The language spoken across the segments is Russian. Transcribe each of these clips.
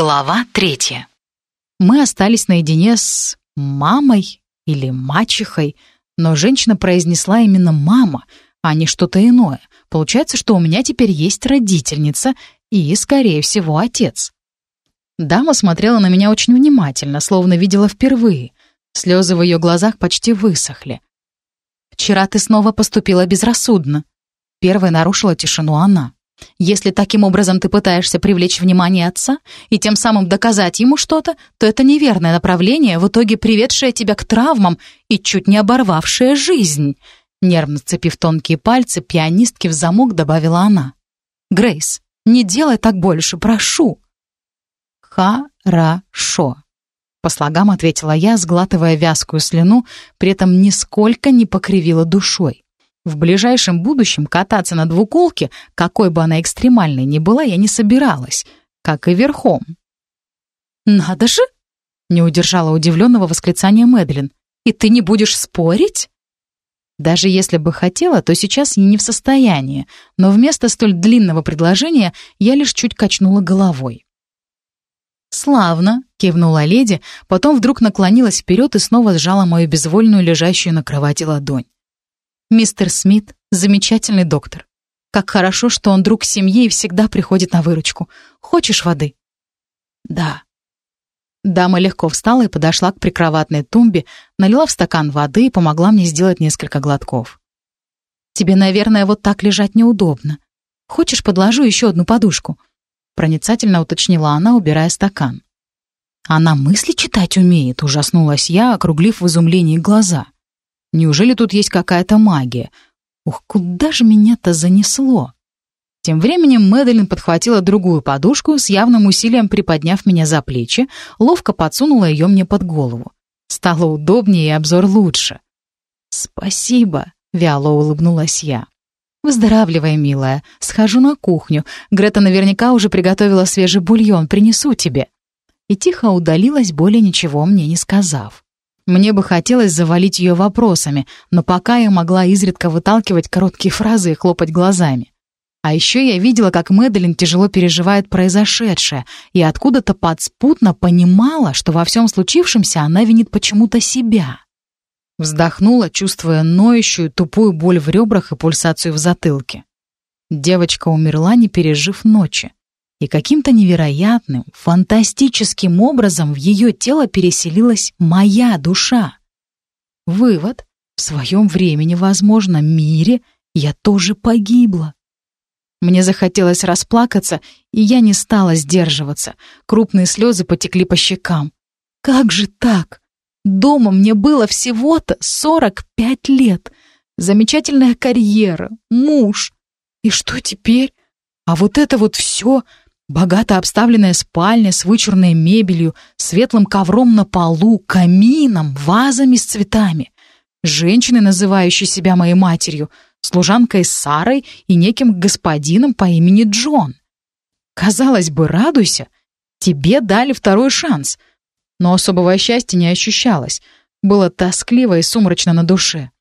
Глава третья. Мы остались наедине с мамой или мачехой, но женщина произнесла именно «мама», а не что-то иное. Получается, что у меня теперь есть родительница и, скорее всего, отец. Дама смотрела на меня очень внимательно, словно видела впервые. Слезы в ее глазах почти высохли. «Вчера ты снова поступила безрассудно». Первой нарушила тишину она. Если таким образом ты пытаешься привлечь внимание отца и тем самым доказать ему что-то, то это неверное направление, в итоге приведшее тебя к травмам и чуть не оборвавшее жизнь. Нервно цепив тонкие пальцы, пианистки в замок добавила она. «Грейс, не делай так больше, прошу». «Хорошо», — по слогам ответила я, сглатывая вязкую слюну, при этом нисколько не покривила душой. В ближайшем будущем кататься на двуколке, какой бы она экстремальной ни была, я не собиралась, как и верхом. «Надо же!» — не удержала удивленного восклицания Мэдлин. «И ты не будешь спорить?» Даже если бы хотела, то сейчас я не в состоянии, но вместо столь длинного предложения я лишь чуть качнула головой. «Славно!» — кивнула леди, потом вдруг наклонилась вперед и снова сжала мою безвольную, лежащую на кровати ладонь. Мистер Смит — замечательный доктор. Как хорошо, что он друг семьи и всегда приходит на выручку. Хочешь воды? Да. Дама легко встала и подошла к прикроватной тумбе, налила в стакан воды и помогла мне сделать несколько глотков. Тебе, наверное, вот так лежать неудобно. Хочешь, подложу еще одну подушку? Проницательно уточнила она, убирая стакан. Она мысли читать умеет, ужаснулась я, округлив в изумлении глаза. — Неужели тут есть какая-то магия? Ух, куда же меня-то занесло? Тем временем Мэдалин подхватила другую подушку, с явным усилием приподняв меня за плечи, ловко подсунула ее мне под голову. Стало удобнее и обзор лучше. «Спасибо», — вяло улыбнулась я. «Выздоравливай, милая. Схожу на кухню. Грета наверняка уже приготовила свежий бульон. Принесу тебе». И тихо удалилась, более ничего мне не сказав. Мне бы хотелось завалить ее вопросами, но пока я могла изредка выталкивать короткие фразы и хлопать глазами. А еще я видела, как Мэдалин тяжело переживает произошедшее, и откуда-то подспутно понимала, что во всем случившемся она винит почему-то себя. Вздохнула, чувствуя ноющую, тупую боль в ребрах и пульсацию в затылке. Девочка умерла, не пережив ночи и каким-то невероятным, фантастическим образом в ее тело переселилась моя душа. Вывод. В своем времени, возможно, мире я тоже погибла. Мне захотелось расплакаться, и я не стала сдерживаться. Крупные слезы потекли по щекам. Как же так? Дома мне было всего-то 45 лет. Замечательная карьера, муж. И что теперь? А вот это вот все Богато обставленная спальня с вычурной мебелью, светлым ковром на полу, камином, вазами с цветами. Женщины, называющие себя моей матерью, служанкой Сарой и неким господином по имени Джон. Казалось бы, радуйся, тебе дали второй шанс. Но особого счастья не ощущалось. Было тоскливо и сумрачно на душе.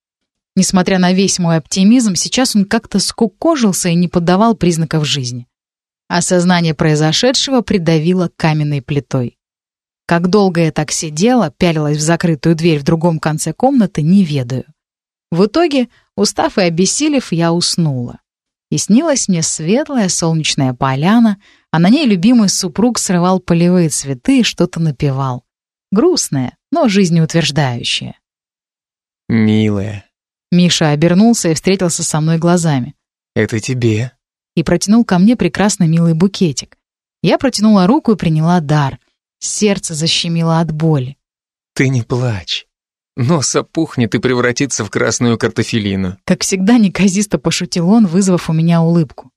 Несмотря на весь мой оптимизм, сейчас он как-то скукожился и не подавал признаков жизни. Осознание произошедшего придавило каменной плитой. Как долго я так сидела, пялилась в закрытую дверь в другом конце комнаты, не ведаю. В итоге, устав и обессилев, я уснула. И снилась мне светлая солнечная поляна, а на ней любимый супруг срывал полевые цветы и что-то напевал. Грустное, но жизнеутверждающее. «Милая». Миша обернулся и встретился со мной глазами. «Это тебе?» И протянул ко мне прекрасно милый букетик. Я протянула руку и приняла дар. Сердце защемило от боли. «Ты не плачь. Нос опухнет и превратится в красную картофелину». Как всегда неказисто пошутил он, вызвав у меня улыбку.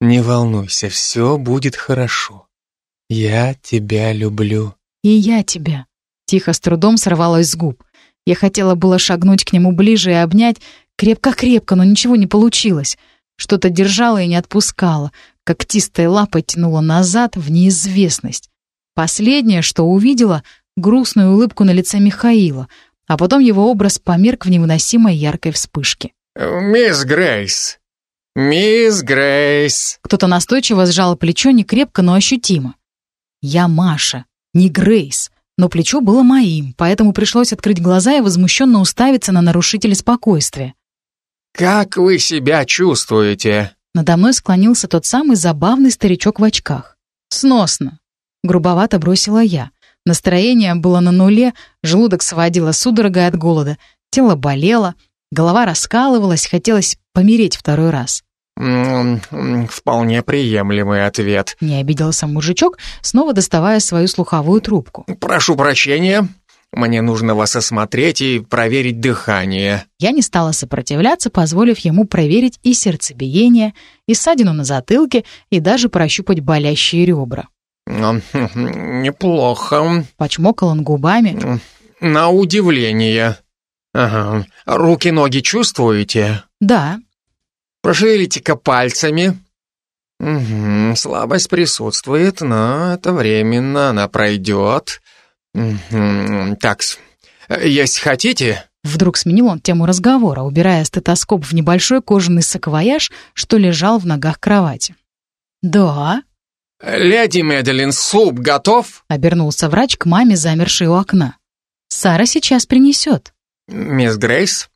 «Не волнуйся, все будет хорошо. Я тебя люблю». «И я тебя». Тихо, с трудом сорвалась с губ. Я хотела было шагнуть к нему ближе и обнять, крепко-крепко, но ничего не получилось. Что-то держало и не отпускало, когтистой лапой тянуло назад в неизвестность. Последнее, что увидела, грустную улыбку на лице Михаила, а потом его образ померк в невыносимой яркой вспышке. «Мисс Грейс! Мисс Грейс!» Кто-то настойчиво сжал плечо не крепко, но ощутимо. Я Маша, не Грейс, но плечо было моим, поэтому пришлось открыть глаза и возмущенно уставиться на нарушителя спокойствия. «Как вы себя чувствуете?» Надо мной склонился тот самый забавный старичок в очках. «Сносно!» — грубовато бросила я. Настроение было на нуле, желудок сводило судорогой от голода, тело болело, голова раскалывалась, хотелось помереть второй раз. «Вполне приемлемый ответ», — не обиделся мужичок, снова доставая свою слуховую трубку. «Прошу прощения, мне нужно вас осмотреть и проверить дыхание». Я не стала сопротивляться, позволив ему проверить и сердцебиение, и ссадину на затылке, и даже прощупать болящие ребра. «Неплохо», — почмокал он губами. «На удивление. Ага. Руки-ноги чувствуете?» «Да», Пошевелите-ка пальцами. Угу, слабость присутствует, но это временно, она пройдет. Такс. Есть хотите? Вдруг сменил он тему разговора, убирая стетоскоп в небольшой кожаный саквояж, что лежал в ногах кровати. «Да». «Леди Медлин, суп готов?» — обернулся врач к маме, замершей у окна. «Сара сейчас принесет». «Мисс Грейс,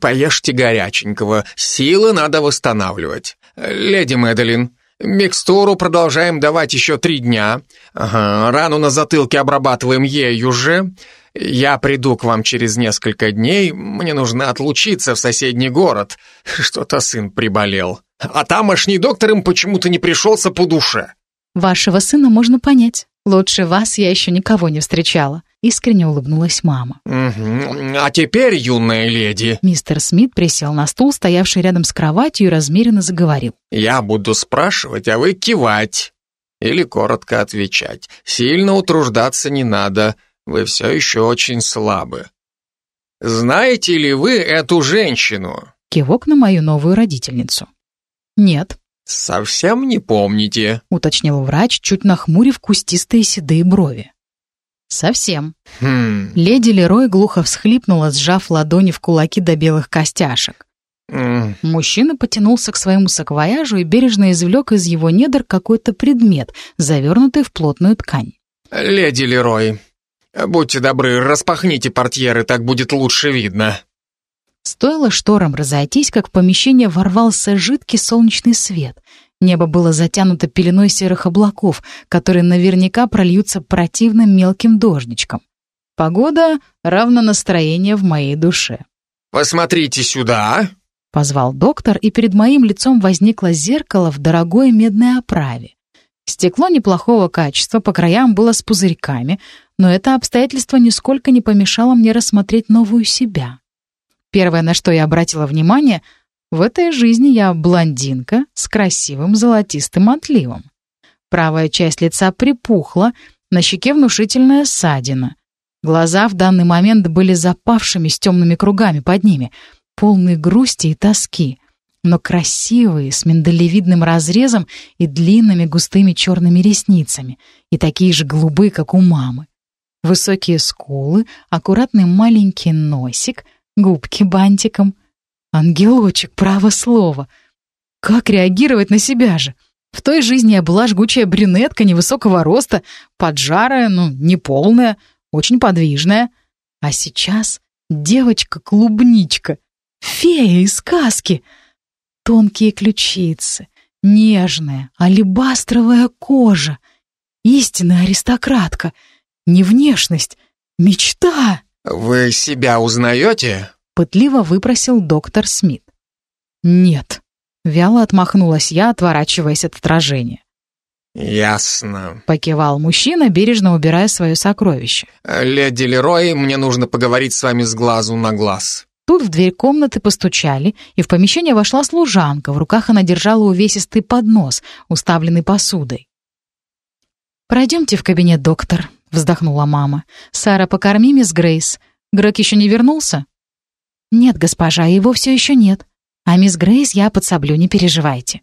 Поешьте горяченького, силы надо восстанавливать. Леди Мэдалин, микстуру продолжаем давать еще три дня. Ага, рану на затылке обрабатываем ею же. Я приду к вам через несколько дней, мне нужно отлучиться в соседний город. Что-то сын приболел. А тамошний доктор им почему-то не пришелся по душе. Вашего сына можно понять. Лучше вас я еще никого не встречала. Искренне улыбнулась мама. «Угу. А теперь, юная леди...» Мистер Смит присел на стул, стоявший рядом с кроватью, и размеренно заговорил. «Я буду спрашивать, а вы кивать. Или коротко отвечать. Сильно утруждаться не надо. Вы все еще очень слабы. Знаете ли вы эту женщину?» Кивок на мою новую родительницу. «Нет». «Совсем не помните?» — уточнил врач, чуть нахмурив кустистые седые брови. «Совсем». Хм. Леди Лерой глухо всхлипнула, сжав ладони в кулаки до белых костяшек. М, Мужчина потянулся к своему саквояжу и бережно извлек из его недр какой-то предмет, завернутый в плотную ткань. Леди Лерой, будьте добры, распахните портьеры, так будет лучше видно. Стоило шторам разойтись, как в помещение ворвался жидкий солнечный свет. Небо было затянуто пеленой серых облаков, которые наверняка прольются противным мелким дождичком. Погода равна настроению в моей душе. Посмотрите сюда. Позвал доктор, и перед моим лицом возникло зеркало в дорогой медной оправе. Стекло неплохого качества, по краям было с пузырьками, но это обстоятельство нисколько не помешало мне рассмотреть новую себя. Первое, на что я обратила внимание, в этой жизни я блондинка с красивым золотистым отливом. Правая часть лица припухла, на щеке внушительная ссадина. Глаза в данный момент были запавшими с темными кругами под ними, полные грусти и тоски, но красивые, с миндалевидным разрезом и длинными густыми черными ресницами, и такие же голубые, как у мамы. Высокие скулы, аккуратный маленький носик, губки бантиком. Ангелочек, право слово. Как реагировать на себя же? В той жизни я была жгучая брюнетка невысокого роста, поджарая, ну, неполная, очень подвижная. А сейчас девочка-клубничка, фея из сказки. Тонкие ключицы, нежная, алебастровая кожа. Истинная аристократка. Не внешность, мечта. Вы себя узнаете? Пытливо выпросил доктор Смит. Нет. Вяло отмахнулась я, отворачиваясь от отражения. Ясно. Покивал мужчина, бережно убирая свое сокровище. Леди Лерой, мне нужно поговорить с вами с глазу на глаз. Тут в дверь комнаты постучали, и в помещение вошла служанка. В руках она держала увесистый поднос, уставленный посудой. «Пройдемте в кабинет, доктор», — вздохнула мама. «Сара, покорми мисс Грейс. Грег еще не вернулся?» «Нет, госпожа, его все еще нет. А мисс Грейс я подсоблю, не переживайте».